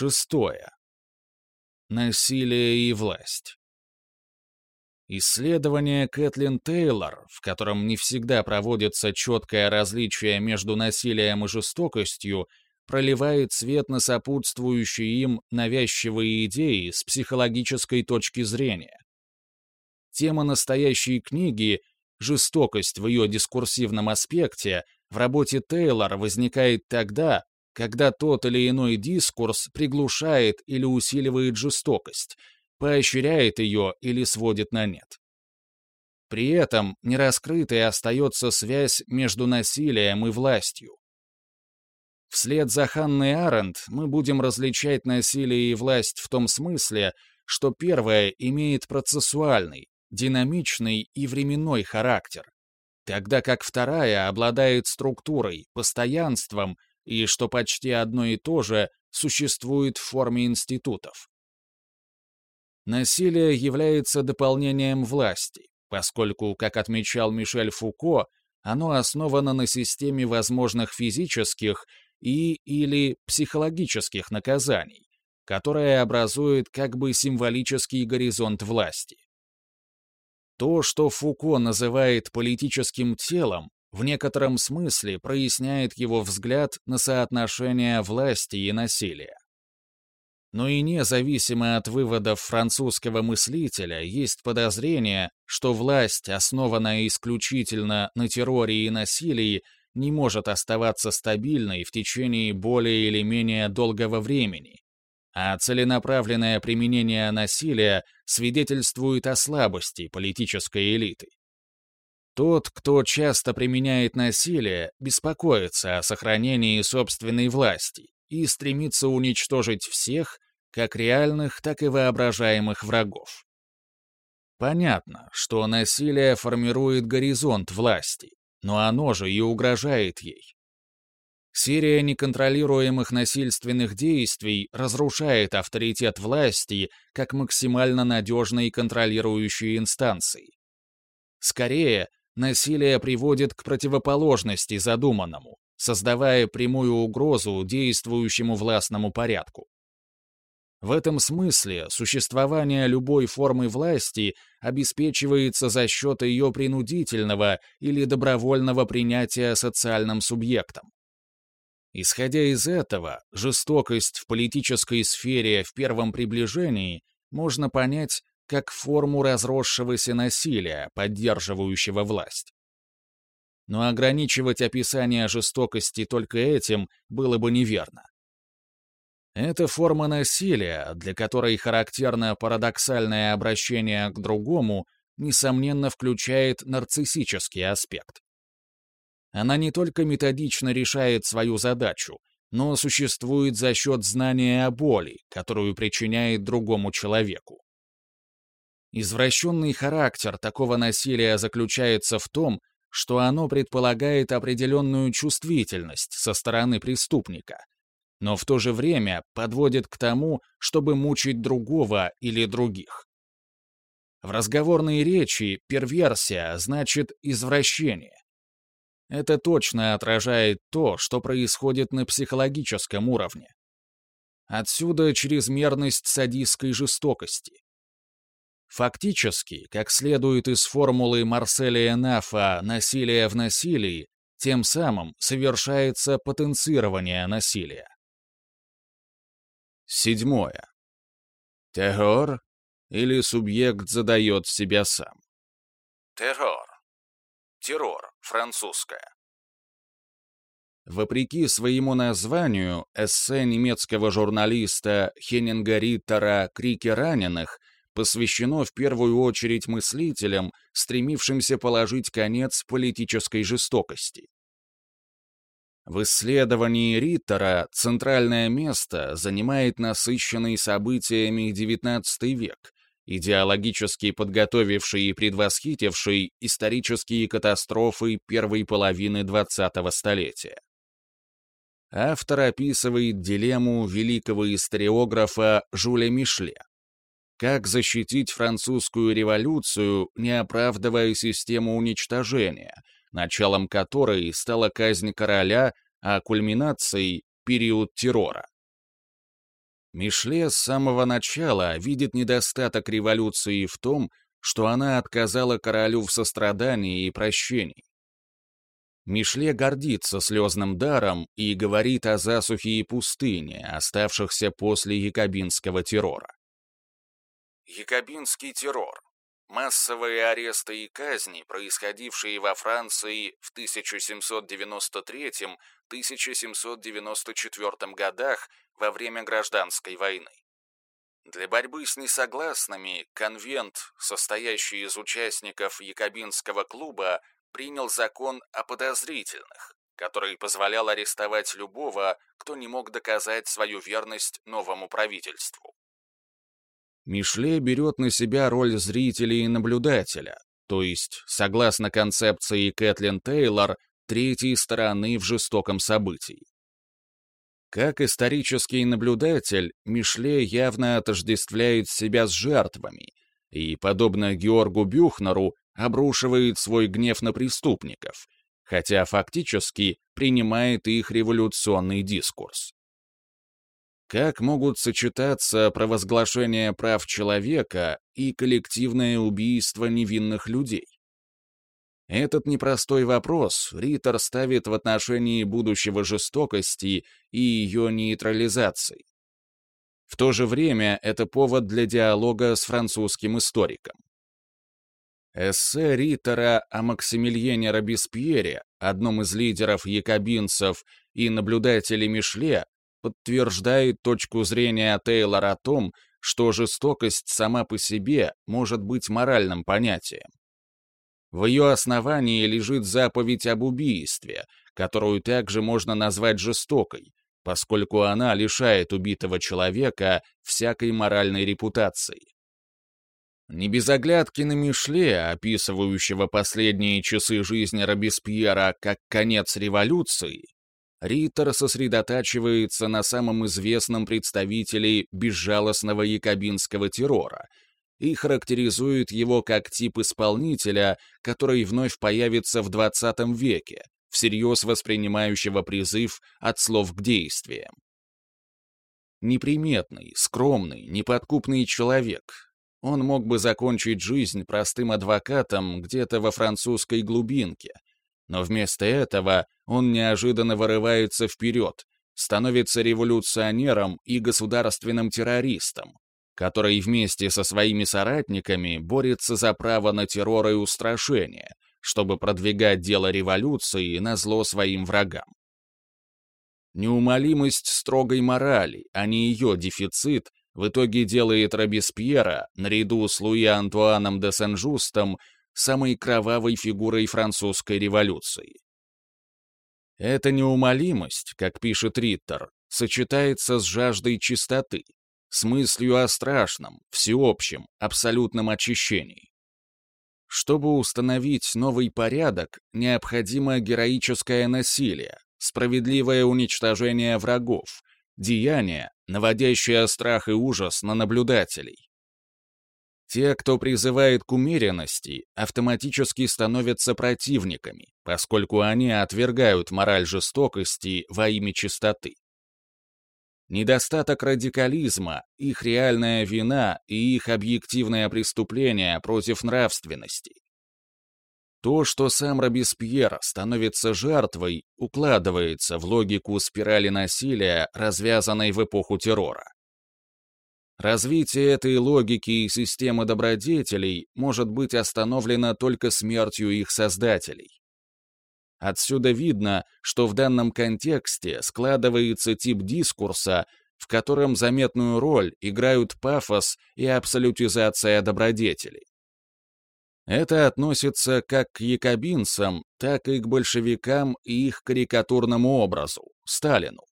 Шестое. Насилие и власть. Исследование Кэтлин Тейлор, в котором не всегда проводится четкое различие между насилием и жестокостью, проливает свет на сопутствующие им навязчивые идеи с психологической точки зрения. Тема настоящей книги «Жестокость в ее дискурсивном аспекте» в работе Тейлор возникает тогда, когда тот или иной дискурс приглушает или усиливает жестокость, поощряет ее или сводит на нет. При этом нераскрытой остается связь между насилием и властью. Вслед за Ханной Аренд мы будем различать насилие и власть в том смысле, что первое имеет процессуальный, динамичный и временной характер, тогда как вторая обладает структурой, постоянством и, что почти одно и то же, существует в форме институтов. Насилие является дополнением власти, поскольку, как отмечал Мишель Фуко, оно основано на системе возможных физических и или психологических наказаний, которая образует как бы символический горизонт власти. То, что Фуко называет политическим телом, в некотором смысле проясняет его взгляд на соотношение власти и насилия. Но и независимо от выводов французского мыслителя есть подозрение, что власть, основанная исключительно на терроре и насилии, не может оставаться стабильной в течение более или менее долгого времени, а целенаправленное применение насилия свидетельствует о слабости политической элиты. Тот, кто часто применяет насилие, беспокоится о сохранении собственной власти и стремится уничтожить всех, как реальных, так и воображаемых врагов. Понятно, что насилие формирует горизонт власти, но оно же и угрожает ей. Серия неконтролируемых насильственных действий разрушает авторитет власти как максимально надежной контролирующей инстанции. Скорее, насилие приводит к противоположности задуманному, создавая прямую угрозу действующему властному порядку. В этом смысле существование любой формы власти обеспечивается за счет ее принудительного или добровольного принятия социальным субъектом. Исходя из этого, жестокость в политической сфере в первом приближении можно понять как форму разросшегося насилия, поддерживающего власть. Но ограничивать описание жестокости только этим было бы неверно. Это форма насилия, для которой характерно парадоксальное обращение к другому, несомненно включает нарциссический аспект. Она не только методично решает свою задачу, но существует за счет знания о боли, которую причиняет другому человеку. Извращенный характер такого насилия заключается в том, что оно предполагает определенную чувствительность со стороны преступника, но в то же время подводит к тому, чтобы мучить другого или других. В разговорной речи перверсия значит извращение. Это точно отражает то, что происходит на психологическом уровне. Отсюда чрезмерность садистской жестокости. Фактически, как следует из формулы Марселия Нафа «насилие в насилии», тем самым совершается потенцирование насилия. Седьмое. Террор или субъект задает себя сам. Террор. Террор, французское. Вопреки своему названию, эссе немецкого журналиста Хеннинга Риттера «Крики раненых» посвящено в первую очередь мыслителям, стремившимся положить конец политической жестокости. В исследовании Риттера центральное место занимает насыщенный событиями XIX век, идеологически подготовивший и предвосхитивший исторические катастрофы первой половины XX столетия. Автор описывает дилемму великого историографа Жюля Мишле. Как защитить французскую революцию, не оправдывая систему уничтожения, началом которой стала казнь короля, а кульминацией — период террора. Мишле с самого начала видит недостаток революции в том, что она отказала королю в сострадании и прощении. Мишле гордится слезным даром и говорит о засухе и пустыне, оставшихся после якобинского террора. Якобинский террор. Массовые аресты и казни, происходившие во Франции в 1793-1794 годах во время гражданской войны. Для борьбы с несогласными конвент, состоящий из участников Якобинского клуба, принял закон о подозрительных, который позволял арестовать любого, кто не мог доказать свою верность новому правительству. Мишле берет на себя роль зрителя и наблюдателя, то есть, согласно концепции Кэтлин Тейлор, третьей стороны в жестоком событии. Как исторический наблюдатель, Мишле явно отождествляет себя с жертвами и, подобно Георгу Бюхнеру, обрушивает свой гнев на преступников, хотя фактически принимает их революционный дискурс. Как могут сочетаться провозглашение прав человека и коллективное убийство невинных людей? Этот непростой вопрос Риттер ставит в отношении будущего жестокости и ее нейтрализации. В то же время это повод для диалога с французским историком. Эссе Риттера о Максимилиене Робеспьере, одном из лидеров якобинцев и наблюдателе Мишле, подтверждает точку зрения Тейлора о том, что жестокость сама по себе может быть моральным понятием. В ее основании лежит заповедь об убийстве, которую также можно назвать жестокой, поскольку она лишает убитого человека всякой моральной репутации. Не без оглядки на Мишле, описывающего последние часы жизни Робеспьера как конец революции, Риттер сосредотачивается на самом известном представителе безжалостного якобинского террора и характеризует его как тип исполнителя, который вновь появится в 20 веке, всерьез воспринимающего призыв от слов к действиям. Неприметный, скромный, неподкупный человек, он мог бы закончить жизнь простым адвокатом где-то во французской глубинке, но вместо этого он неожиданно вырывается вперед, становится революционером и государственным террористом, который вместе со своими соратниками борется за право на террор и устрашение, чтобы продвигать дело революции на зло своим врагам. Неумолимость строгой морали, а не ее дефицит, в итоге делает Робеспьера, наряду с Луи Антуаном де Сен-Жустом, самой кровавой фигурой французской революции. Эта неумолимость, как пишет Риттер, сочетается с жаждой чистоты, с мыслью о страшном, всеобщем, абсолютном очищении. Чтобы установить новый порядок, необходимо героическое насилие, справедливое уничтожение врагов, деяние, наводящее страх и ужас на наблюдателей. Те, кто призывает к умеренности, автоматически становятся противниками, поскольку они отвергают мораль жестокости во имя чистоты. Недостаток радикализма, их реальная вина и их объективное преступление против нравственности. То, что сам Робеспьер становится жертвой, укладывается в логику спирали насилия, развязанной в эпоху террора. Развитие этой логики и системы добродетелей может быть остановлено только смертью их создателей. Отсюда видно, что в данном контексте складывается тип дискурса, в котором заметную роль играют пафос и абсолютизация добродетелей. Это относится как к якобинцам, так и к большевикам и их карикатурному образу, Сталину.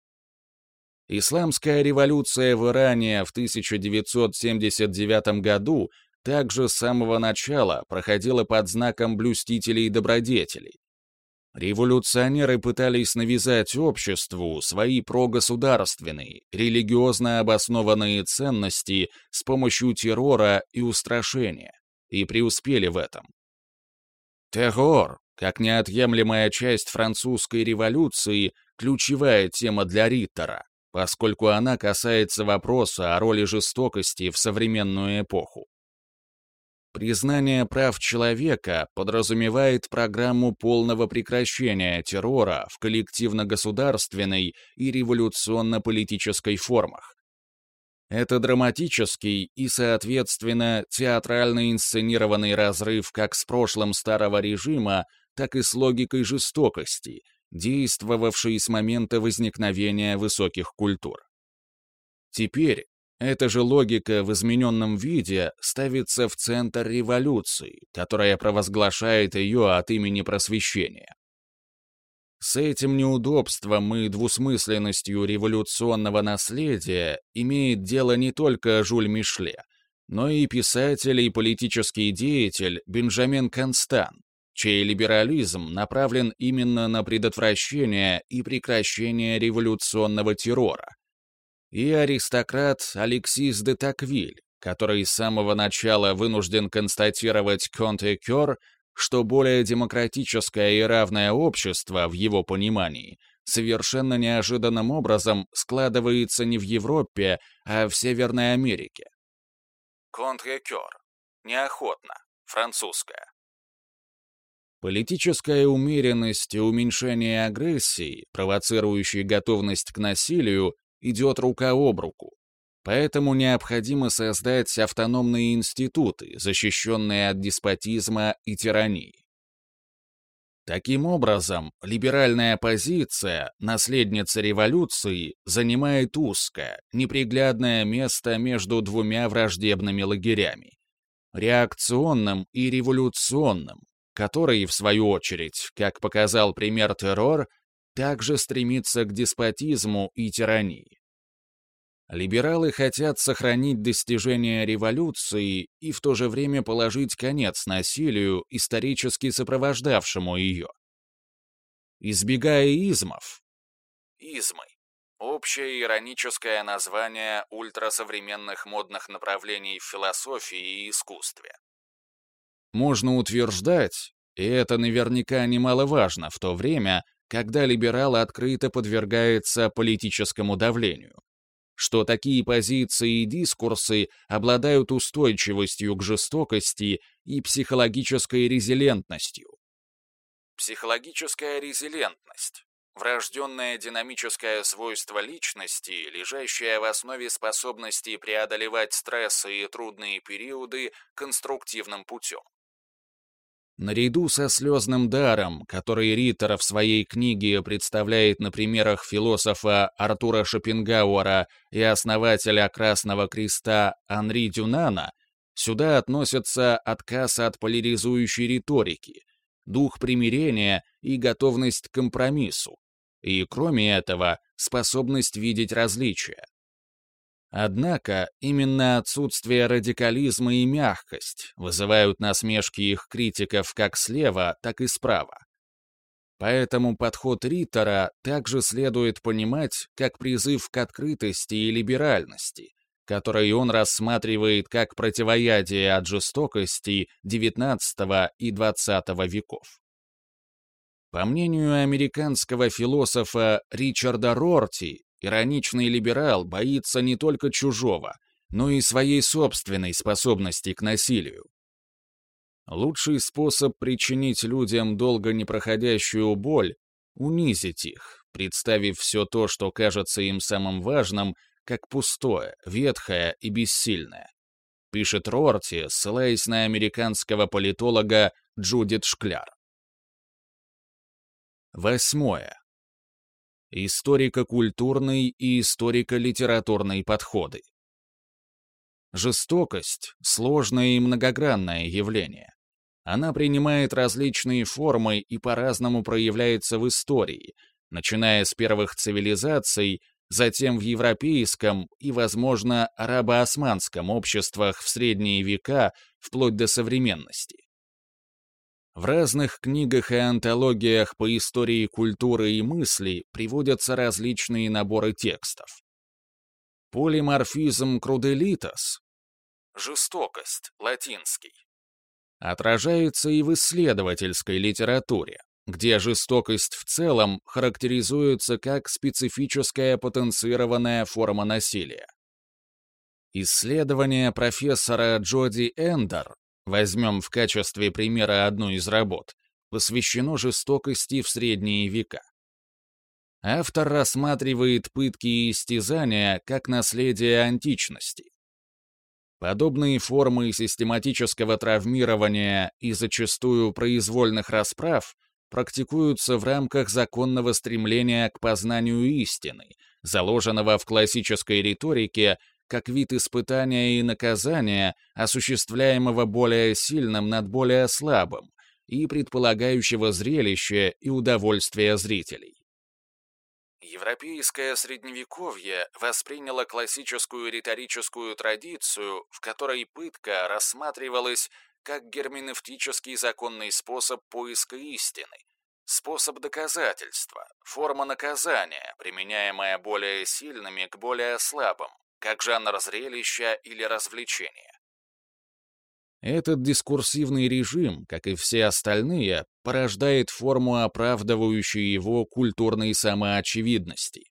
Исламская революция в Иране в 1979 году также с самого начала проходила под знаком блюстителей добродетелей. Революционеры пытались навязать обществу свои прогосударственные, религиозно обоснованные ценности с помощью террора и устрашения и преуспели в этом. Террор, как неотъемлемая часть французской революции, ключевая тема для Риттера, поскольку она касается вопроса о роли жестокости в современную эпоху. Признание прав человека подразумевает программу полного прекращения террора в коллективно-государственной и революционно-политической формах. Это драматический и, соответственно, театрально инсценированный разрыв как с прошлым старого режима, так и с логикой жестокости, действовавшей с момента возникновения высоких культур. Теперь эта же логика в измененном виде ставится в центр революции, которая провозглашает ее от имени просвещения. С этим неудобством и двусмысленностью революционного наследия имеет дело не только Жюль Мишле, но и писатель и политический деятель Бенджамин Констан, чей либерализм направлен именно на предотвращение и прекращение революционного террора, и аристократ Алексис де Таквиль, который с самого начала вынужден констатировать Конте-Кёр, что более демократическое и равное общество, в его понимании, совершенно неожиданным образом складывается не в Европе, а в Северной Америке. Конте-Кёр. Неохотно. Французская. Политическая умеренность и уменьшение агрессии, провоцирующей готовность к насилию, идет рука об руку. Поэтому необходимо создать автономные институты, защищенные от деспотизма и тирании. Таким образом, либеральная позиция, наследница революции, занимает узкое, неприглядное место между двумя враждебными лагерями – реакционным и революционным, который, в свою очередь, как показал пример террор, также стремится к деспотизму и тирании. Либералы хотят сохранить достижения революции и в то же время положить конец насилию, исторически сопровождавшему ее. Избегая измов. Измы. Общее ироническое название ультрасовременных модных направлений в философии и искусстве. Можно утверждать, и это наверняка немаловажно в то время, когда либерал открыто подвергается политическому давлению, что такие позиции и дискурсы обладают устойчивостью к жестокости и психологической резилентностью. Психологическая резилентность – врожденное динамическое свойство личности, лежащее в основе способности преодолевать стрессы и трудные периоды конструктивным путем. Наряду со слезным даром, который Риттер в своей книге представляет на примерах философа Артура Шопенгауэра и основателя Красного Креста Анри Дюнана, сюда относятся отказ от поляризующей риторики, дух примирения и готовность к компромиссу, и, кроме этого, способность видеть различия. Однако именно отсутствие радикализма и мягкость вызывают насмешки их критиков как слева, так и справа. Поэтому подход Риттера также следует понимать как призыв к открытости и либеральности, который он рассматривает как противоядие от жестокости XIX и XX веков. По мнению американского философа Ричарда Рорти, Ироничный либерал боится не только чужого, но и своей собственной способности к насилию. Лучший способ причинить людям долго непроходящую боль — унизить их, представив все то, что кажется им самым важным, как пустое, ветхое и бессильное. Пишет Рорти, ссылаясь на американского политолога Джудит Шкляр. Восьмое историко-культурный и историко-литературный подходы. Жестокость — сложное и многогранное явление. Она принимает различные формы и по-разному проявляется в истории, начиная с первых цивилизаций, затем в европейском и, возможно, арабо-османском обществах в средние века, вплоть до современности. В разных книгах и антологиях по истории культуры и мысли приводятся различные наборы текстов. Полиморфизм круделитас — жестокость, латинский — отражается и в исследовательской литературе, где жестокость в целом характеризуется как специфическая потенцированная форма насилия. Исследование профессора Джоди Эндер, возьмем в качестве примера одну из работ, посвящено жестокости в средние века. Автор рассматривает пытки и истязания как наследие античности. Подобные формы систематического травмирования и зачастую произвольных расправ практикуются в рамках законного стремления к познанию истины, заложенного в классической риторике как вид испытания и наказания, осуществляемого более сильным над более слабым и предполагающего зрелище и удовольствие зрителей. Европейское средневековье восприняло классическую риторическую традицию, в которой пытка рассматривалась как герменевтический законный способ поиска истины, способ доказательства, форма наказания, применяемая более сильными к более слабым, как жанр зрелища или развлечения. Этот дискурсивный режим, как и все остальные, порождает форму, оправдывающую его культурной самоочевидности.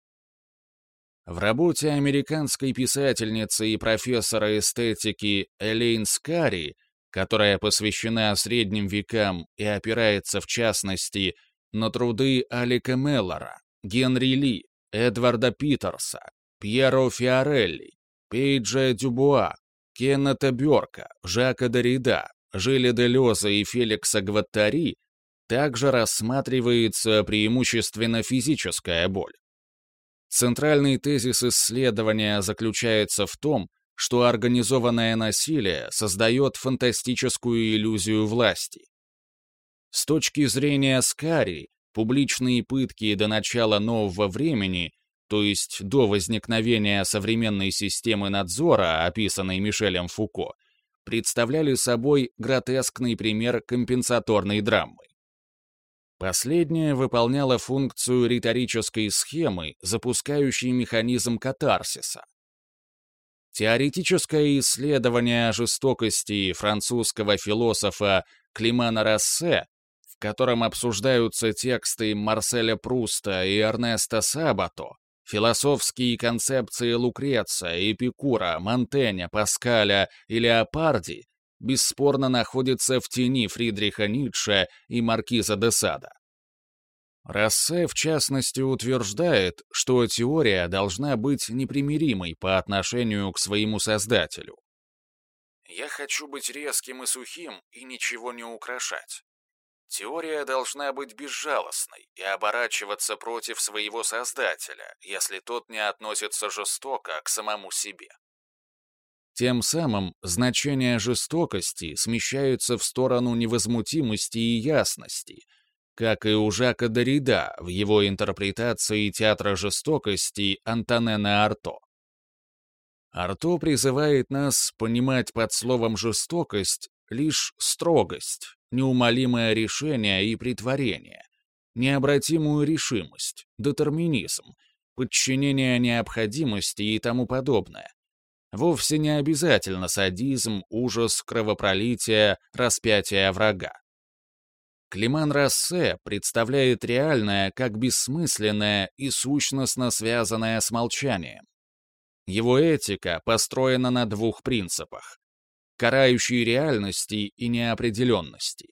В работе американской писательницы и профессора эстетики Элейн Скари, которая посвящена средним векам и опирается, в частности, на труды Алика Меллора, Генри Ли, Эдварда Питерса, Пьеро Фиорелли, Пейджа Дюбуа, Кеннета Бёрка, Жака Дорида, Жиля Делеза и Феликса Гваттари также рассматривается преимущественно физическая боль. Центральный тезис исследования заключается в том, что организованное насилие создает фантастическую иллюзию власти. С точки зрения Скари, публичные пытки до начала нового времени то есть до возникновения современной системы надзора, описанной Мишелем Фуко, представляли собой гротескный пример компенсаторной драмы. Последняя выполняла функцию риторической схемы, запускающей механизм катарсиса. Теоретическое исследование жестокости французского философа Климана Рассе, в котором обсуждаются тексты Марселя Пруста и Эрнеста Сабато, Философские концепции Лукреция, Эпикура, Монтэня, Паскаля и Леопарди бесспорно находятся в тени Фридриха Ницше и Маркиза де Сада. Рассе, в частности, утверждает, что теория должна быть непримиримой по отношению к своему создателю. «Я хочу быть резким и сухим и ничего не украшать. Теория должна быть безжалостной и оборачиваться против своего создателя, если тот не относится жестоко к самому себе. Тем самым значение жестокости смещаются в сторону невозмутимости и ясности, как и у Жака Дорида в его интерпретации театра жестокости Антонена Арто. Арто призывает нас понимать под словом «жестокость» лишь строгость, неумолимое решение и притворение, необратимую решимость, детерминизм, подчинение необходимости и тому подобное. Вовсе не обязательно садизм, ужас, кровопролитие, распятие врага. Климан Рассе представляет реальное как бессмысленное и сущностно связанное с молчанием. Его этика построена на двух принципах карающей реальности и неопределенности.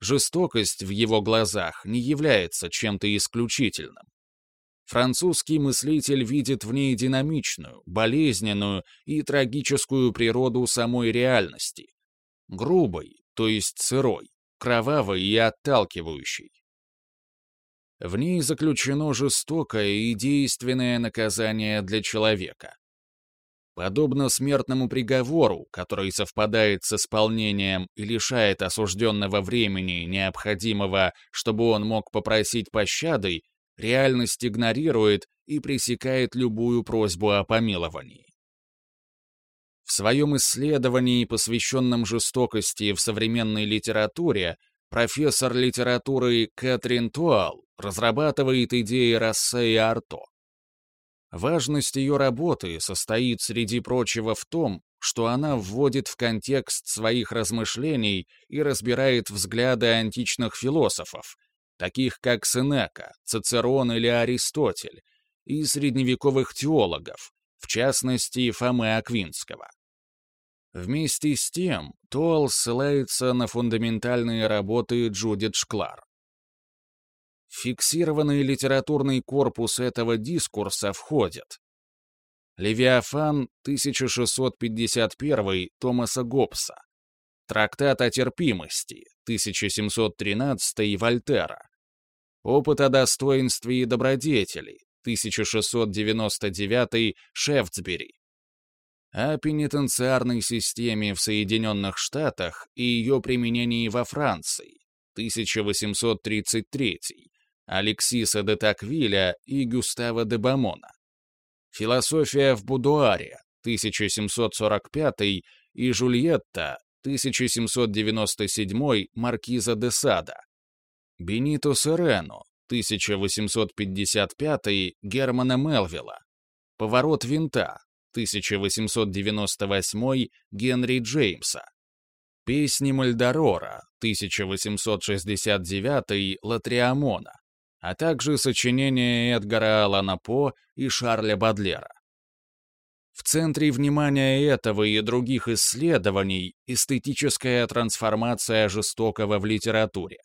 Жестокость в его глазах не является чем-то исключительным. Французский мыслитель видит в ней динамичную, болезненную и трагическую природу самой реальности. Грубой, то есть сырой, кровавой и отталкивающей. В ней заключено жестокое и действенное наказание для человека. Подобно смертному приговору, который совпадает с исполнением и лишает осужденного времени, необходимого, чтобы он мог попросить пощады, реальность игнорирует и пресекает любую просьбу о помиловании. В своем исследовании, посвященном жестокости в современной литературе, профессор литературы Кэтрин Туал разрабатывает идеи Рассе и Арто. Важность ее работы состоит, среди прочего, в том, что она вводит в контекст своих размышлений и разбирает взгляды античных философов, таких как Сенека, Цицерон или Аристотель, и средневековых теологов, в частности, Фомы Аквинского. Вместе с тем, Туал ссылается на фундаментальные работы Джудит Шклар. Фиксированный литературный корпус этого дискурса входит. Левиафан 1651 Томаса Гоббса, Трактат о терпимости 1713 Вольтера, Опыт о достоинстве и добродетели 1699 Шефтсбери, о пенитенциарной системе в Соединенных Штатах и ее применении во Франции, 1833, Алексиса де Таквиля и Гюстава де Бамона. Философия в будуаре, 1745 и Жульетта, 1797 Маркиза де Сада. Бенито Серено, 1855 Германа Мелвилла. Поворот винта, 1898 Генри Джеймса. Песни Мальдорора, 1869 Латриамона, а также сочинения Эдгара Алана По и Шарля Бадлера. В центре внимания этого и других исследований эстетическая трансформация жестокого в литературе.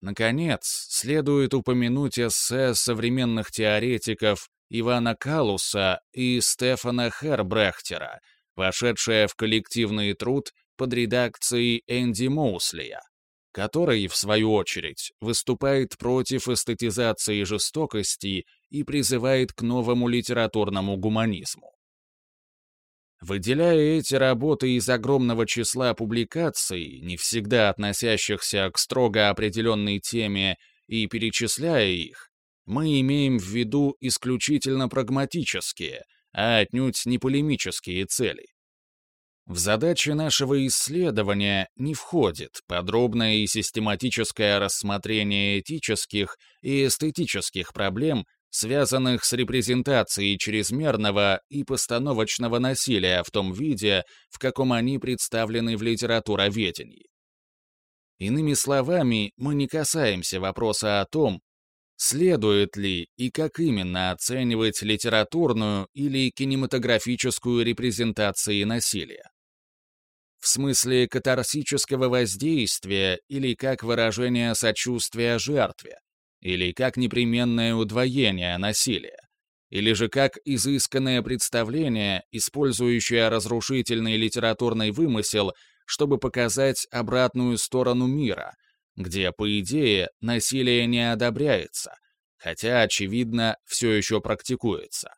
Наконец, следует упомянуть эссе современных теоретиков Ивана Калуса и Стефана Хербрехтера, вошедшая в коллективный труд под редакцией Энди Моуслия, который, в свою очередь, выступает против эстетизации жестокости и призывает к новому литературному гуманизму. Выделяя эти работы из огромного числа публикаций, не всегда относящихся к строго определенной теме, и перечисляя их, мы имеем в виду исключительно прагматические, а отнюдь не полемические цели. В задачи нашего исследования не входит подробное и систематическое рассмотрение этических и эстетических проблем, связанных с репрезентацией чрезмерного и постановочного насилия в том виде, в каком они представлены в литературоведении. Иными словами, мы не касаемся вопроса о том, Следует ли и как именно оценивать литературную или кинематографическую репрезентации насилия? В смысле катарсического воздействия или как выражение сочувствия жертве? Или как непременное удвоение насилия? Или же как изысканное представление, использующее разрушительный литературный вымысел, чтобы показать обратную сторону мира — где, по идее, насилие не одобряется, хотя, очевидно, все еще практикуется.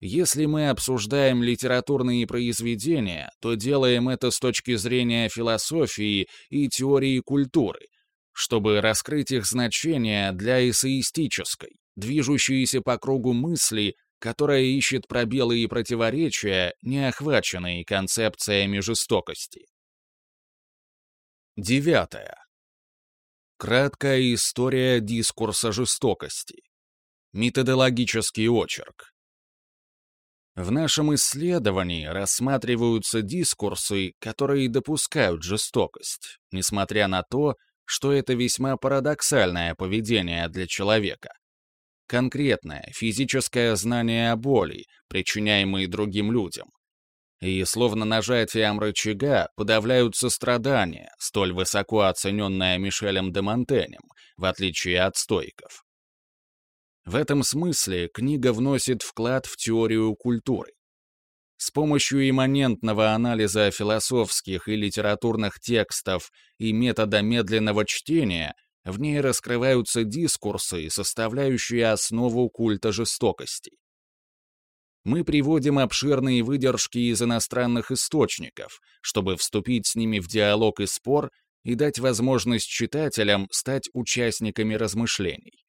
Если мы обсуждаем литературные произведения, то делаем это с точки зрения философии и теории культуры, чтобы раскрыть их значение для эссеистической, движущейся по кругу мысли, которая ищет пробелы и противоречия, не охваченные концепциями жестокости. Девятое. Краткая история дискурса жестокости. Методологический очерк. В нашем исследовании рассматриваются дискурсы, которые допускают жестокость, несмотря на то, что это весьма парадоксальное поведение для человека. Конкретное физическое знание о боли, причиняемой другим людям, и словно нажатием рычага подавляются страдания, столь высоко оцененные Мишелем де Монтенем, в отличие от стойков. В этом смысле книга вносит вклад в теорию культуры. С помощью имманентного анализа философских и литературных текстов и метода медленного чтения в ней раскрываются дискурсы, составляющие основу культа жестокости мы приводим обширные выдержки из иностранных источников, чтобы вступить с ними в диалог и спор и дать возможность читателям стать участниками размышлений.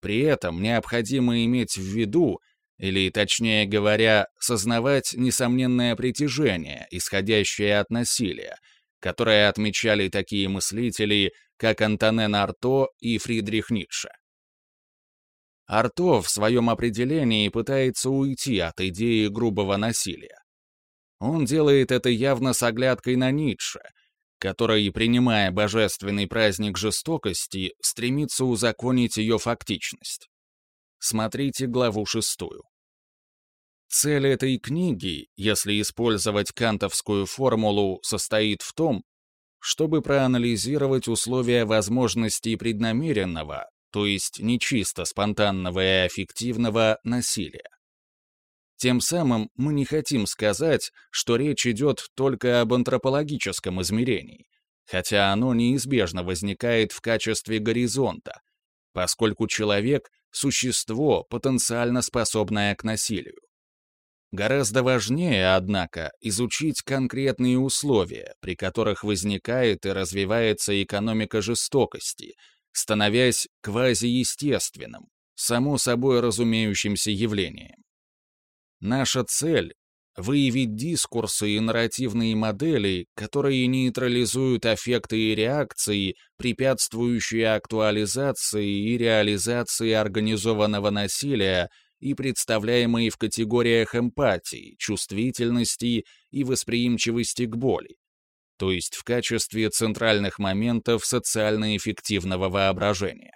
При этом необходимо иметь в виду, или, точнее говоря, сознавать несомненное притяжение, исходящее от насилия, которое отмечали такие мыслители, как Антонен Арто и Фридрих Ницше. Арто в своем определении пытается уйти от идеи грубого насилия. Он делает это явно с оглядкой на Ницше, который, принимая божественный праздник жестокости, стремится узаконить ее фактичность. Смотрите главу шестую. Цель этой книги, если использовать кантовскую формулу, состоит в том, чтобы проанализировать условия возможностей преднамеренного, то есть нечисто спонтанного и аффективного насилия. Тем самым мы не хотим сказать, что речь идет только об антропологическом измерении, хотя оно неизбежно возникает в качестве горизонта, поскольку человек — существо, потенциально способное к насилию. Гораздо важнее, однако, изучить конкретные условия, при которых возникает и развивается экономика жестокости, становясь квазиестественным, само собой разумеющимся явлением. Наша цель — выявить дискурсы и нарративные модели, которые нейтрализуют аффекты и реакции, препятствующие актуализации и реализации организованного насилия и представляемые в категориях эмпатии, чувствительности и восприимчивости к боли, то есть в качестве центральных моментов социально эффективного воображения.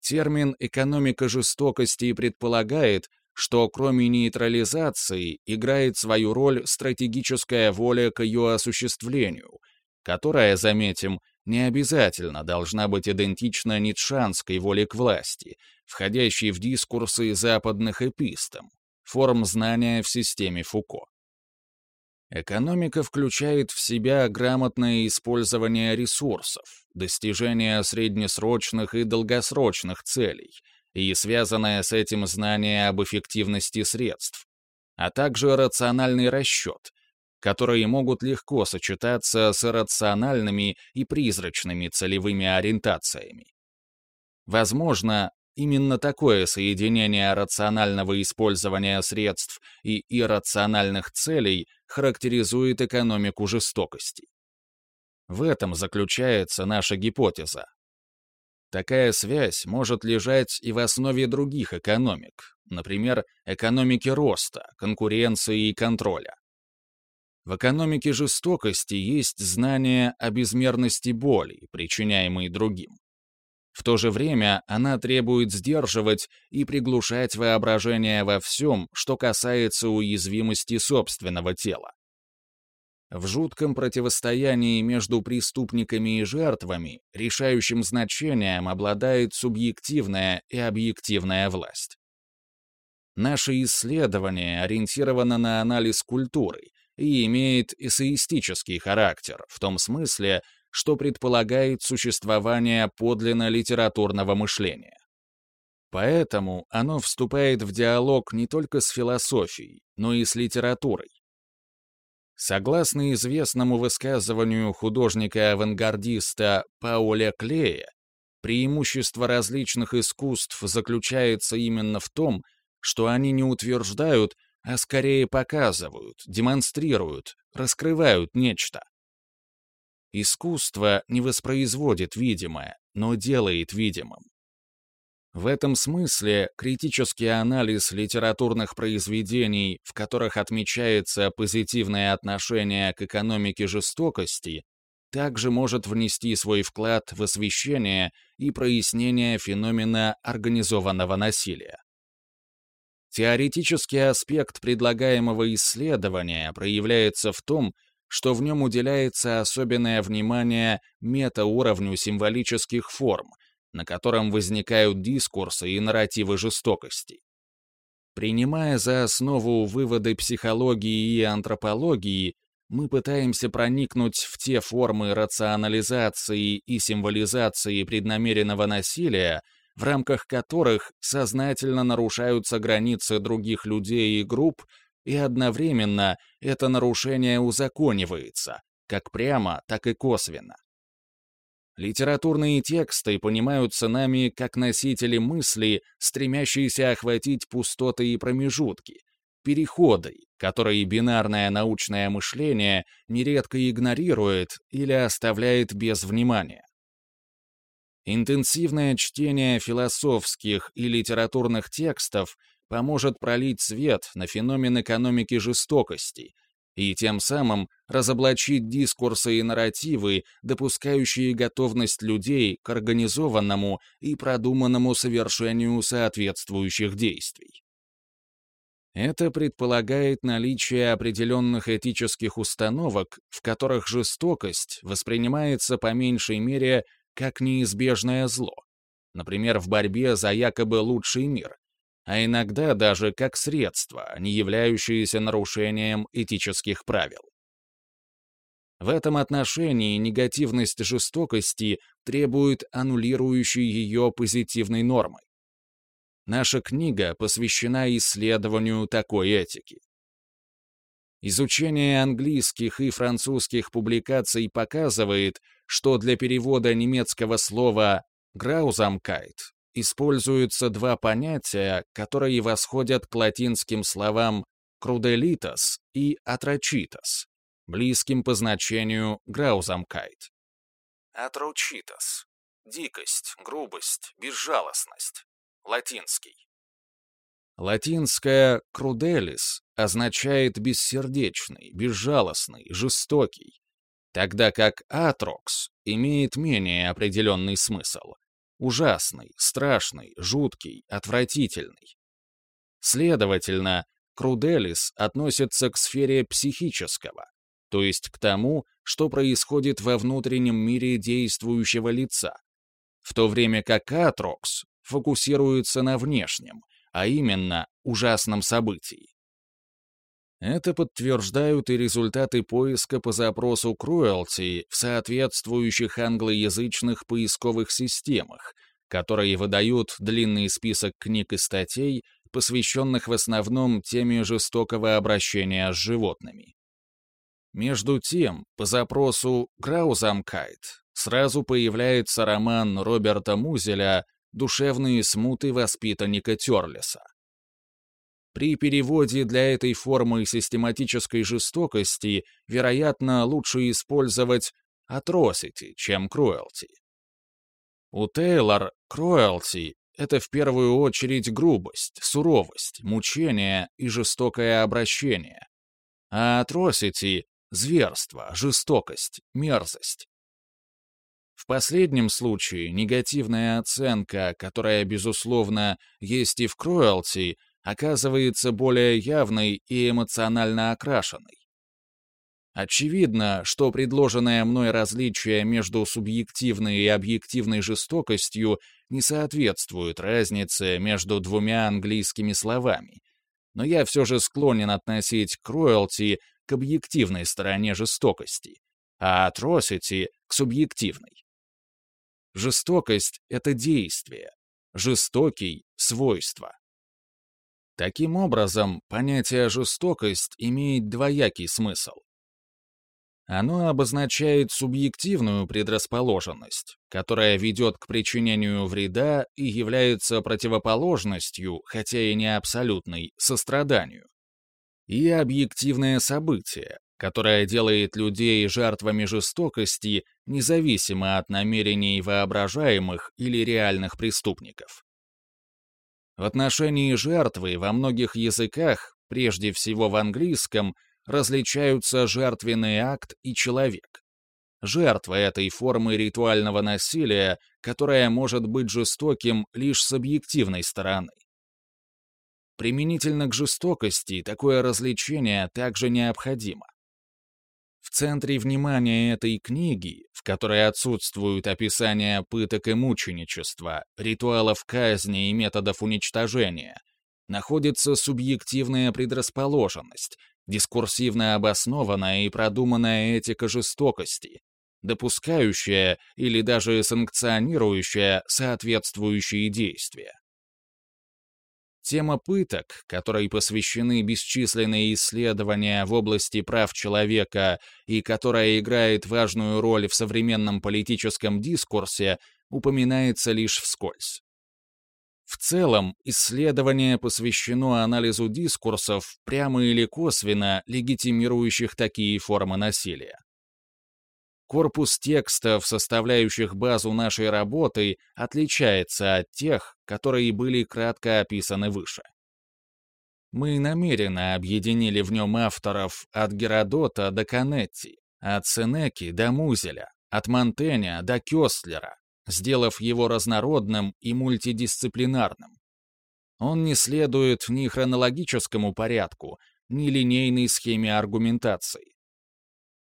Термин «экономика жестокости» предполагает, что кроме нейтрализации играет свою роль стратегическая воля к ее осуществлению, которая, заметим, не обязательно должна быть идентична ницшанской воле к власти, входящей в дискурсы западных эпистом, форм знания в системе Фуко. Экономика включает в себя грамотное использование ресурсов, достижение среднесрочных и долгосрочных целей — и связанное с этим знание об эффективности средств, а также рациональный расчет, которые могут легко сочетаться с иррациональными и призрачными целевыми ориентациями. Возможно, именно такое соединение рационального использования средств и иррациональных целей характеризует экономику жестокости. В этом заключается наша гипотеза. Такая связь может лежать и в основе других экономик, например, экономики роста, конкуренции и контроля. В экономике жестокости есть знание о безмерности боли, причиняемой другим. В то же время она требует сдерживать и приглушать воображение во всем, что касается уязвимости собственного тела. В жутком противостоянии между преступниками и жертвами решающим значением обладает субъективная и объективная власть. Наше исследование ориентировано на анализ культуры и имеет эссеистический характер, в том смысле, что предполагает существование подлинно литературного мышления. Поэтому оно вступает в диалог не только с философией, но и с литературой, Согласно известному высказыванию художника-авангардиста Пауля Клея, преимущество различных искусств заключается именно в том, что они не утверждают, а скорее показывают, демонстрируют, раскрывают нечто. Искусство не воспроизводит видимое, но делает видимым. В этом смысле критический анализ литературных произведений, в которых отмечается позитивное отношение к экономике жестокости, также может внести свой вклад в освещение и прояснение феномена организованного насилия. Теоретический аспект предлагаемого исследования проявляется в том, что в нем уделяется особенное внимание метауровню символических форм — на котором возникают дискурсы и нарративы жестокости. Принимая за основу выводы психологии и антропологии, мы пытаемся проникнуть в те формы рационализации и символизации преднамеренного насилия, в рамках которых сознательно нарушаются границы других людей и групп, и одновременно это нарушение узаконивается, как прямо, так и косвенно. Литературные тексты понимаются нами как носители мысли, стремящиеся охватить пустоты и промежутки, переходы, которые бинарное научное мышление нередко игнорирует или оставляет без внимания. Интенсивное чтение философских и литературных текстов поможет пролить свет на феномен экономики жестокости, и тем самым разоблачить дискурсы и нарративы, допускающие готовность людей к организованному и продуманному совершению соответствующих действий. Это предполагает наличие определенных этических установок, в которых жестокость воспринимается по меньшей мере как неизбежное зло, например, в борьбе за якобы лучший мир, а иногда даже как средство, не являющееся нарушением этических правил. В этом отношении негативность жестокости требует аннулирующей ее позитивной нормы. Наша книга посвящена исследованию такой этики. Изучение английских и французских публикаций показывает, что для перевода немецкого слова «граузамкайт» используются два понятия, которые восходят к латинским словам «крудelitas» и «atrocitas», близким по значению «граузамкайт». «Atrocitas» — дикость, грубость, безжалостность. Латинский. Латинское «crudelis» означает бессердечный, безжалостный, жестокий, тогда как «atrox» имеет менее определенный смысл — ужасный, страшный, жуткий, отвратительный. Следовательно, «crudelis» относится к сфере психического, то есть к тому, что происходит во внутреннем мире действующего лица, в то время как «atrox» фокусируется на внешнем, а именно ужасном событии. Это подтверждают и результаты поиска по запросу Cruelty в соответствующих англоязычных поисковых системах, которые выдают длинный список книг и статей, посвященных в основном теме жестокого обращения с животными. Между тем, по запросу «Граузамкайт» сразу появляется роман Роберта Музеля «Душевные смуты воспитанника Терлиса». При переводе для этой формы систематической жестокости, вероятно, лучше использовать atrocity, чем cruelty. У Тейлор cruelty — это в первую очередь грубость, суровость, мучение и жестокое обращение, а atrocity — зверство, жестокость, мерзость. В последнем случае негативная оценка, которая, безусловно, есть и в Кроэлти, оказывается более явной и эмоционально окрашенной. Очевидно, что предложенное мной различие между субъективной и объективной жестокостью не соответствует разнице между двумя английскими словами, но я все же склонен относить cruelty к объективной стороне жестокости, а atrocity — к субъективной. Жестокость — это действие, жестокий — свойство. Таким образом, понятие «жестокость» имеет двоякий смысл. Оно обозначает субъективную предрасположенность, которая ведет к причинению вреда и является противоположностью, хотя и не абсолютной, состраданию. И объективное событие, которое делает людей жертвами жестокости независимо от намерений воображаемых или реальных преступников. В отношении жертвы во многих языках, прежде всего в английском, различаются жертвенный акт и человек. Жертва этой формы ритуального насилия, которая может быть жестоким лишь с объективной стороны. Применительно к жестокости такое развлечение также необходимо. В центре внимания этой книги, в которой отсутствуют описания пыток и мученичества, ритуалов казни и методов уничтожения, находится субъективная предрасположенность, дискурсивно обоснованная и продуманная этика жестокости, допускающая или даже санкционирующая соответствующие действия. Тема пыток, которой посвящены бесчисленные исследования в области прав человека и которая играет важную роль в современном политическом дискурсе, упоминается лишь вскользь. В целом, исследование посвящено анализу дискурсов, прямо или косвенно легитимирующих такие формы насилия. Корпус текстов, составляющих базу нашей работы, отличается от тех, которые были кратко описаны выше. Мы намеренно объединили в нем авторов от Геродота до Канетти, от Сенеки до Музеля, от Монтэня до Кёстлера, сделав его разнородным и мультидисциплинарным. Он не следует ни хронологическому порядку, ни линейной схеме аргументации.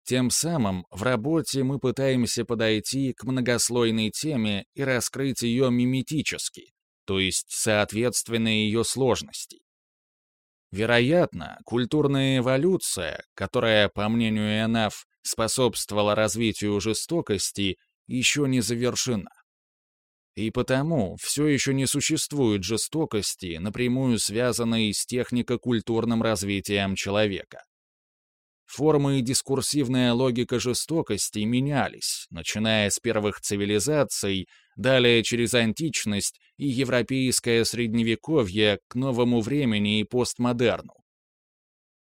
Тем самым в работе мы пытаемся подойти к многослойной теме и раскрыть ее миметически, то есть соответственно ее сложности. Вероятно, культурная эволюция, которая, по мнению Энаф, способствовала развитию жестокости, еще не завершена. И потому все еще не существует жестокости, напрямую связанной с технико-культурным развитием человека. Формы и дискурсивная логика жестокости менялись, начиная с первых цивилизаций, далее через античность и европейское средневековье к новому времени и постмодерну.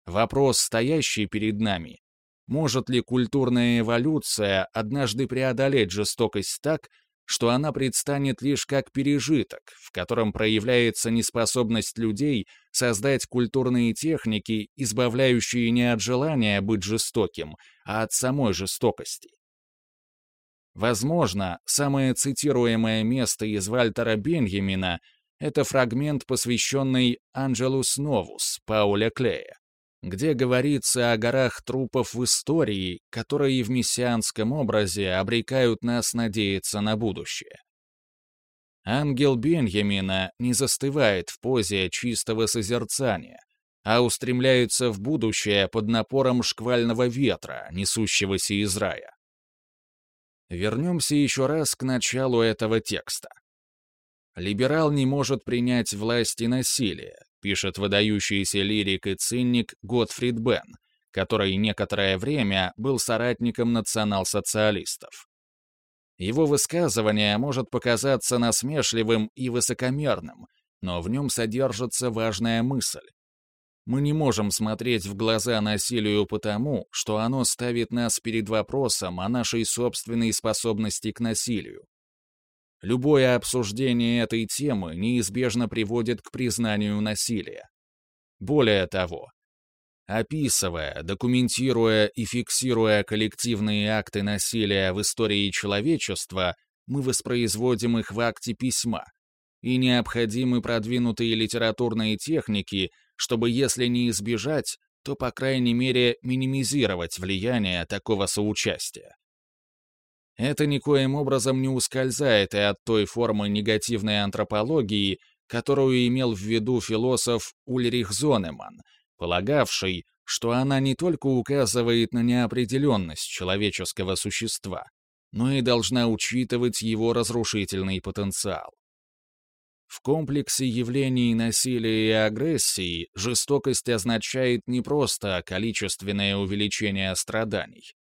Вопрос, стоящий перед нами, может ли культурная эволюция однажды преодолеть жестокость так, что она предстанет лишь как пережиток, в котором проявляется неспособность людей создать культурные техники, избавляющие не от желания быть жестоким, а от самой жестокости. Возможно, самое цитируемое место из Вальтера Беньямина — это фрагмент, посвященный Анджелус Новус Пауля Клея где говорится о горах трупов в истории, которые в мессианском образе обрекают нас надеяться на будущее. Ангел Беньямина не застывает в позе чистого созерцания, а устремляется в будущее под напором шквального ветра, несущегося из рая. Вернемся еще раз к началу этого текста. Либерал не может принять власть и насилие, пишет выдающийся лирик и циник Готфрид Бен, который некоторое время был соратником национал-социалистов. Его высказывание может показаться насмешливым и высокомерным, но в нем содержится важная мысль. Мы не можем смотреть в глаза насилию потому, что оно ставит нас перед вопросом о нашей собственной способности к насилию. Любое обсуждение этой темы неизбежно приводит к признанию насилия. Более того, описывая, документируя и фиксируя коллективные акты насилия в истории человечества, мы воспроизводим их в акте письма, и необходимы продвинутые литературные техники, чтобы если не избежать, то, по крайней мере, минимизировать влияние такого соучастия. Это никоим образом не ускользает и от той формы негативной антропологии, которую имел в виду философ Ульрих Зонеман, полагавший, что она не только указывает на неопределенность человеческого существа, но и должна учитывать его разрушительный потенциал. В комплексе явлений насилия и агрессии жестокость означает не просто количественное увеличение страданий,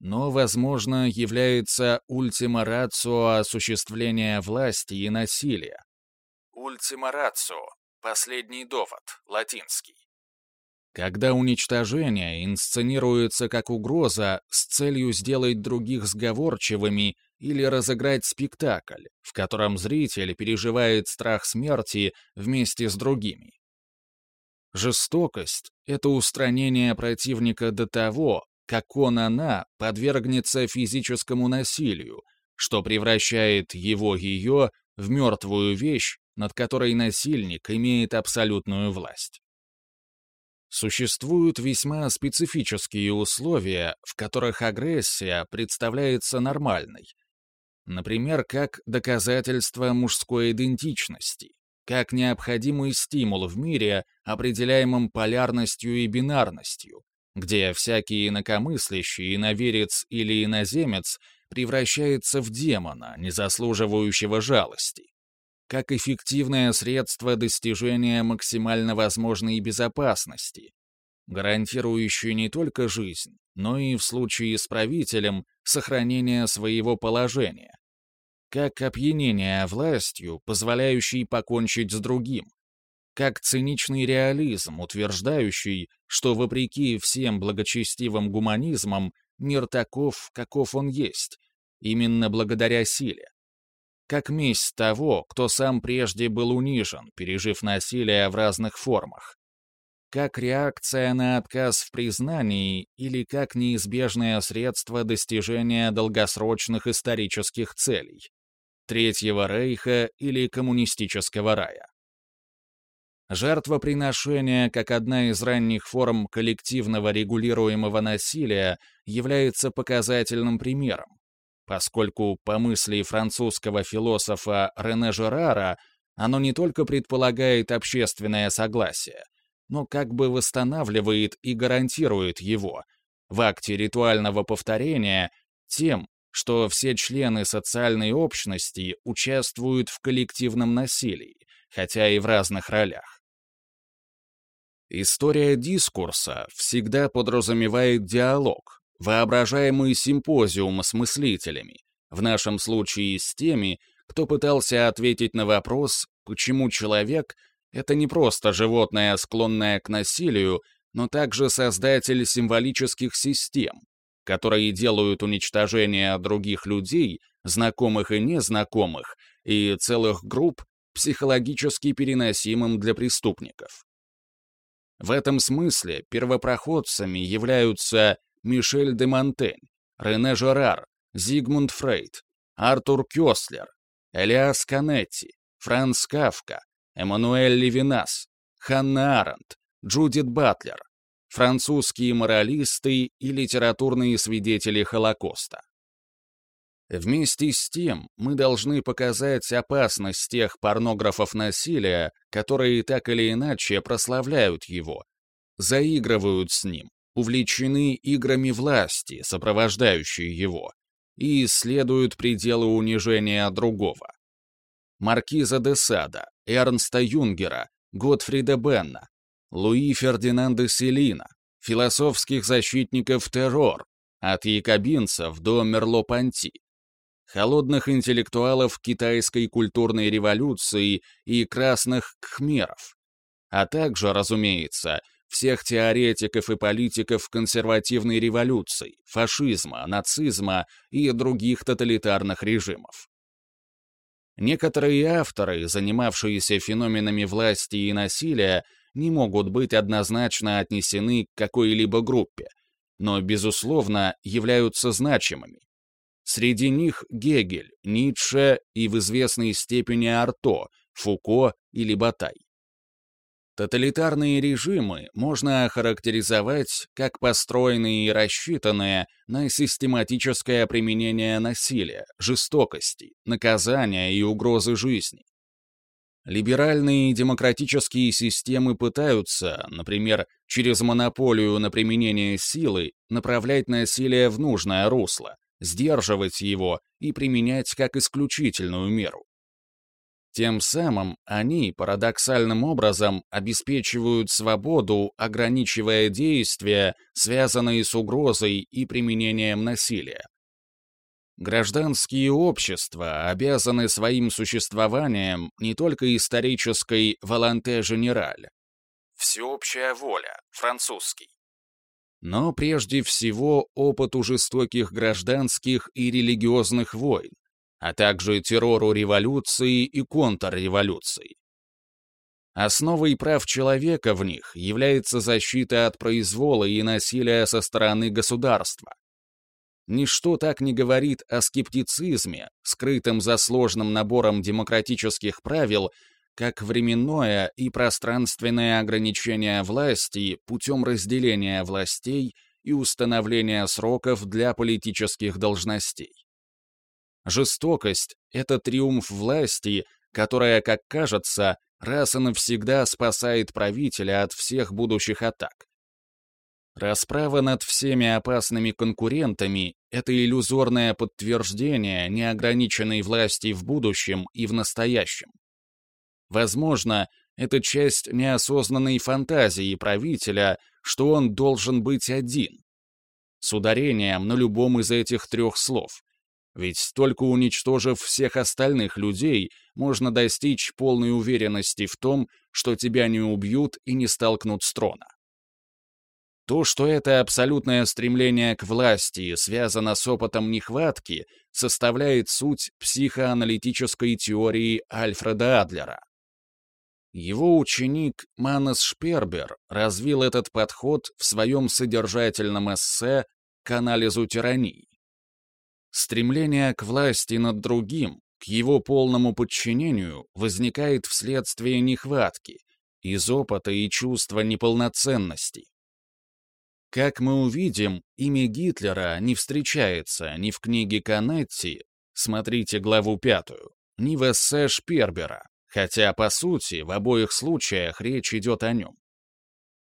но, возможно, является ультима рацио осуществления власти и насилия. Ультима рацио — последний довод, латинский. Когда уничтожение инсценируется как угроза с целью сделать других сговорчивыми или разыграть спектакль, в котором зритель переживает страх смерти вместе с другими. Жестокость — это устранение противника до того, как он-она подвергнется физическому насилию, что превращает его-ее в мертвую вещь, над которой насильник имеет абсолютную власть. Существуют весьма специфические условия, в которых агрессия представляется нормальной. Например, как доказательство мужской идентичности, как необходимый стимул в мире, определяемом полярностью и бинарностью, где всякий инакомыслящий, иноверец или иноземец превращается в демона, не заслуживающего жалости, как эффективное средство достижения максимально возможной безопасности, гарантирующее не только жизнь, но и в случае с правителем сохранение своего положения, как опьянение властью, позволяющий покончить с другим, как циничный реализм, утверждающий, что вопреки всем благочестивым гуманизмам мир таков, каков он есть, именно благодаря силе. Как месть того, кто сам прежде был унижен, пережив насилие в разных формах. как реакция на отказ в признании или как неизбежное средство достижения долгосрочных исторических целей Третьего Рейха или коммунистического рая. Жертвоприношение, как одна из ранних форм коллективного регулируемого насилия, является показательным примером, поскольку, по мысли французского философа Рене Жерара, оно не только предполагает общественное согласие, но как бы восстанавливает и гарантирует его в акте ритуального повторения тем, что все члены социальной общности участвуют в коллективном насилии, хотя и в разных ролях. История дискурса всегда подразумевает диалог, воображаемый симпозиум с мыслителями, в нашем случае с теми, кто пытался ответить на вопрос, почему человек — это не просто животное, склонное к насилию, но также создатель символических систем, которые делают уничтожение других людей, знакомых и незнакомых, и целых групп психологически переносимым для преступников. В этом смысле первопроходцами являются Мишель де Монтень, Рене Жерар, Зигмунд Фрейд, Артур Кёслер, Элиас Канетти, Франц Кафка, Эммануэль Левинас, Ханна Аренд, Джудит Батлер, французские моралисты и литературные свидетели Холокоста. Вместе с тем, мы должны показать опасность тех порнографов насилия, которые так или иначе прославляют его, заигрывают с ним, увлечены играми власти, сопровождающие его, и исследуют пределы унижения другого. Маркиза де Сада, Эрнста Юнгера, Готфрида Бенна, Луи Фердинанда Селина, философских защитников террор, от якобинцев до Мерло-Панти, холодных интеллектуалов китайской культурной революции и красных кхмеров, а также, разумеется, всех теоретиков и политиков консервативной революции, фашизма, нацизма и других тоталитарных режимов. Некоторые авторы, занимавшиеся феноменами власти и насилия, не могут быть однозначно отнесены к какой-либо группе, но, безусловно, являются значимыми. Среди них Гегель, Ницше и в известной степени Арто, Фуко или Батай. Тоталитарные режимы можно охарактеризовать как построенные и рассчитанные на систематическое применение насилия, жестокости, наказания и угрозы жизни. Либеральные и демократические системы пытаются, например, через монополию на применение силы, направлять насилие в нужное русло, сдерживать его и применять как исключительную меру. Тем самым они парадоксальным образом обеспечивают свободу, ограничивая действия, связанные с угрозой и применением насилия. Гражданские общества обязаны своим существованием не только исторической «волонте женераль» — «всеобщая воля», французский, но прежде всего опыту жестоких гражданских и религиозных войн, а также террору революции и контрреволюции. Основой прав человека в них является защита от произвола и насилия со стороны государства, Ничто так не говорит о скептицизме, скрытом за сложным набором демократических правил, как временное и пространственное ограничение власти путем разделения властей и установления сроков для политических должностей. Жестокость — это триумф власти, которая, как кажется, раз и навсегда спасает правителя от всех будущих атак. Расправа над всеми опасными конкурентами — это иллюзорное подтверждение неограниченной власти в будущем и в настоящем. Возможно, это часть неосознанной фантазии правителя, что он должен быть один. С ударением на любом из этих трех слов. Ведь только уничтожив всех остальных людей, можно достичь полной уверенности в том, что тебя не убьют и не столкнут с трона. То, что это абсолютное стремление к власти связано с опытом нехватки, составляет суть психоаналитической теории Альфреда Адлера. Его ученик Манес Шпербер развил этот подход в своем содержательном эссе к анализу тирании. Стремление к власти над другим, к его полному подчинению, возникает вследствие нехватки, из опыта и чувства неполноценности. Как мы увидим, имя Гитлера не встречается ни в книге Канетти, смотрите главу пятую, ни в эссе Шпербера, хотя, по сути, в обоих случаях речь идет о нем.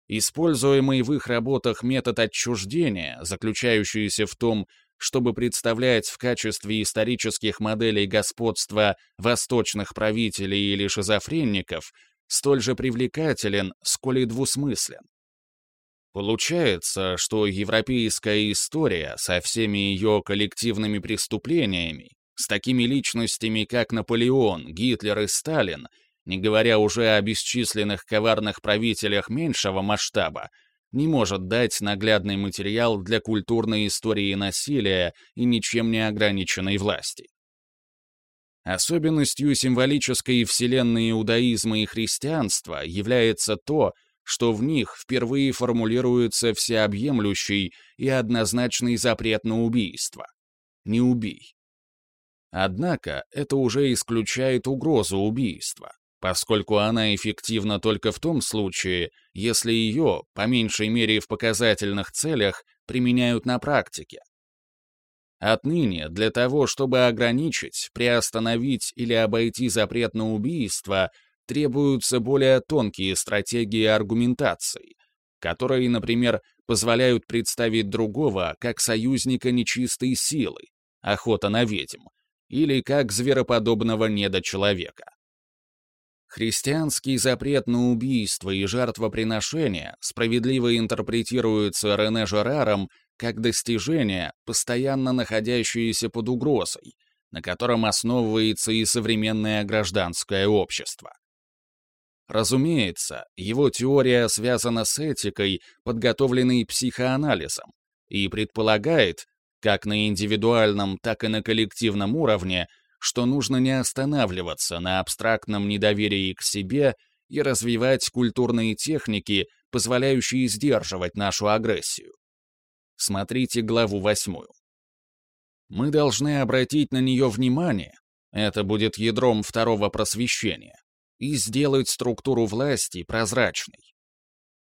Используемый в их работах метод отчуждения, заключающийся в том, чтобы представлять в качестве исторических моделей господства восточных правителей или шизофренников, столь же привлекателен, сколь и двусмыслен. Получается, что европейская история со всеми ее коллективными преступлениями, с такими личностями, как Наполеон, Гитлер и Сталин, не говоря уже о бесчисленных коварных правителях меньшего масштаба, не может дать наглядный материал для культурной истории насилия и ничем не ограниченной власти. Особенностью символической вселенной иудаизма и христианства является то, что в них впервые формулируется всеобъемлющий и однозначный запрет на убийство. Не убий. Однако это уже исключает угрозу убийства, поскольку она эффективна только в том случае, если ее, по меньшей мере в показательных целях, применяют на практике. Отныне для того, чтобы ограничить, приостановить или обойти запрет на убийство, требуются более тонкие стратегии аргументации, которые, например, позволяют представить другого как союзника нечистой силы, охота на ведьм, или как звероподобного недочеловека. Христианский запрет на убийство и жертвоприношение справедливо интерпретируется Рене Жераром как достижение, постоянно находящееся под угрозой, на котором основывается и современное гражданское общество. Разумеется, его теория связана с этикой, подготовленной психоанализом, и предполагает, как на индивидуальном, так и на коллективном уровне, что нужно не останавливаться на абстрактном недоверии к себе и развивать культурные техники, позволяющие сдерживать нашу агрессию. Смотрите главу восьмую. Мы должны обратить на нее внимание, это будет ядром второго просвещения, и сделать структуру власти прозрачной.